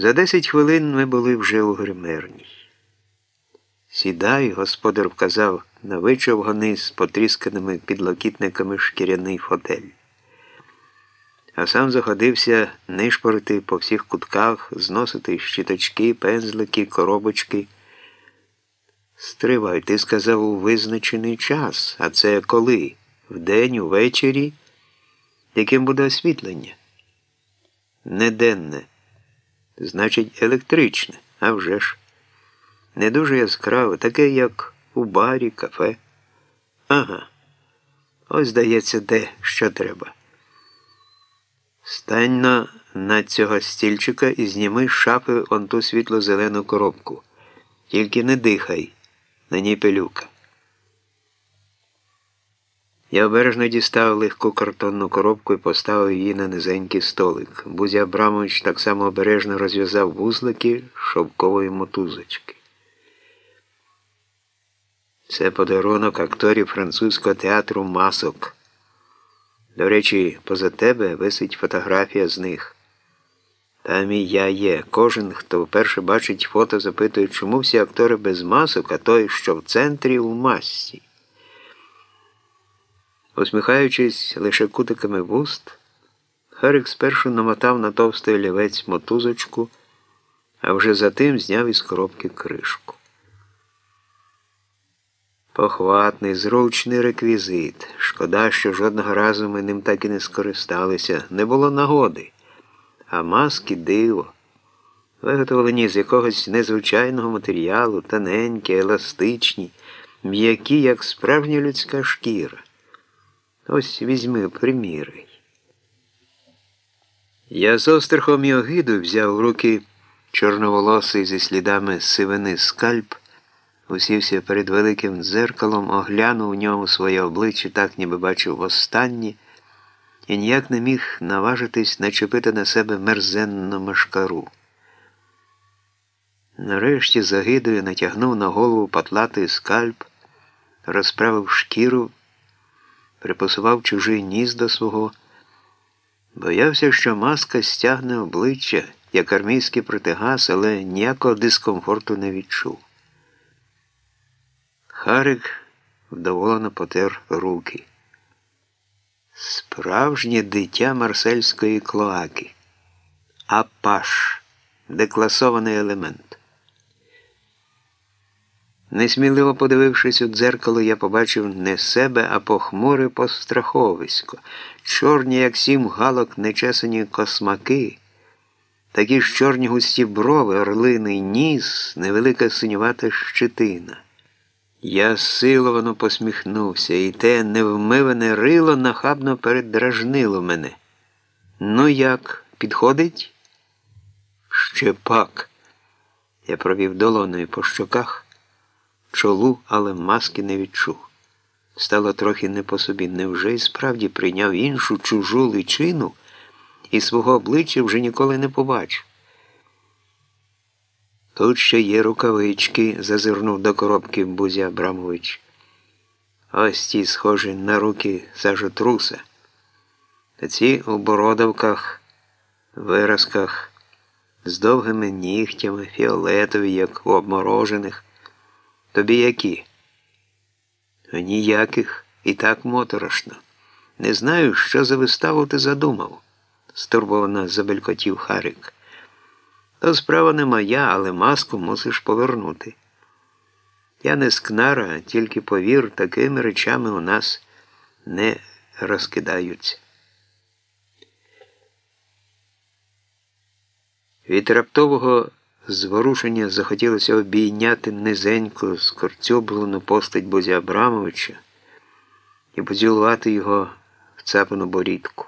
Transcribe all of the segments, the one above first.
За десять хвилин ми були вже у гримерній. Сідай, господар вказав на вичовганий з потрісканими підлокітниками шкіряний фотель. А сам заходився нишпорити по всіх кутках, зносити щиточки, пензлики, коробочки. Стривай, ти сказав у визначений час, а це коли? Вдень, увечері? Яким буде освітлення? Не денне. Значить, електричне, а вже ж. Не дуже яскраве, таке, як у барі, кафе. Ага. Ось здається, де що треба. Стань на, на цього стільчика і зніми з шафи он ту світло-зелену коробку. Тільки не дихай, на ній пилюка. Я обережно дістав легку картонну коробку і поставив її на низенький столик. Бузі Абрамович так само обережно розв'язав вузлики шовкової мотузочки. Це подарунок акторів французького театру масок. До речі, поза тебе висить фотографія з них. Там і я є. Кожен, хто вперше бачить фото, запитує, чому всі актори без масок, а той, що в центрі у масці. Усміхаючись лише кутиками вуст, Харик спершу намотав на товстий олівець мотузочку, а вже затим зняв із коробки кришку. Похватний, зручний реквізит. Шкода, що жодного разу ми ним так і не скористалися. Не було нагоди. А маски диво. Виготовлені з якогось незвичайного матеріалу, тоненькі, еластичні, м'які, як справжня людська шкіра. Ось візьми, приміряй. Я з острахом і огиду взяв в руки чорноволосий зі слідами сивини скальп, усівся перед великим дзеркалом, оглянув у ньому своє обличчя, так ніби бачив востаннє, і ніяк не міг наважитись начепити на себе мерзенну машкару. Нарешті загидою натягнув на голову патлатий скальп, розправив шкіру припасував чужий ніс до свого, боявся, що маска стягне обличчя, як армійський протигаз, але ніякого дискомфорту не відчув. Харик вдоволено потер руки. Справжнє дитя марсельської клоаки. Апаш декласований елемент. Несміливо подивившись у дзеркало, я побачив не себе, а похмуре постраховисько, чорні, як сім галок, нечесані космаки, такі ж чорні густі брови, орлиний ніс, невелика синювата щитина. Я силовано посміхнувся, і те невмиване рило нахабно передражнило мене. Ну як, підходить? Ще пак. Я провів долоною по щоках чолу, але маски не відчув. Стало трохи не по собі. Невже й справді прийняв іншу чужу личину і свого обличчя вже ніколи не побачив? Тут ще є рукавички, зазирнув до коробки Бузя Абрамович. Ось ті схожі на руки сажотруса. Та ці у бородавках, виразках, з довгими нігтями, фіолетові, як у обморожених. Тобі які? Ніяких і так моторошно. Не знаю, що за виставу ти задумав, стурбовано забелькотів Харик. То справа не моя, але маску мусиш повернути. Я не скнара, тільки повір, такими речами у нас не розкидаються. Від раптового зворушення захотілося обійняти низеньку, скорцьоблену постать Бозі Абрамовича і поцілувати його в цапану борідку.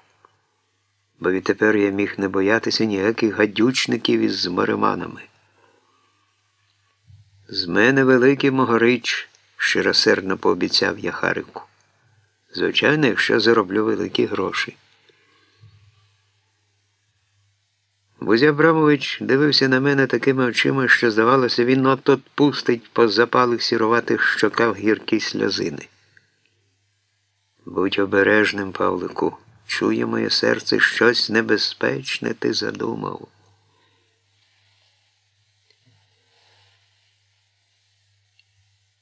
Бо відтепер я міг не боятися ніяких гадючників із мариманами. З мене великий могорич, щиросердно пообіцяв я Харику. Звичайно, якщо зароблю великі гроші. Бузя Абрамович дивився на мене такими очима, що, здавалося, він от пустить по запалих сіроватих щоках гіркі сльозини. Будь обережним, Павлику, чує моє серце щось небезпечне ти задумав.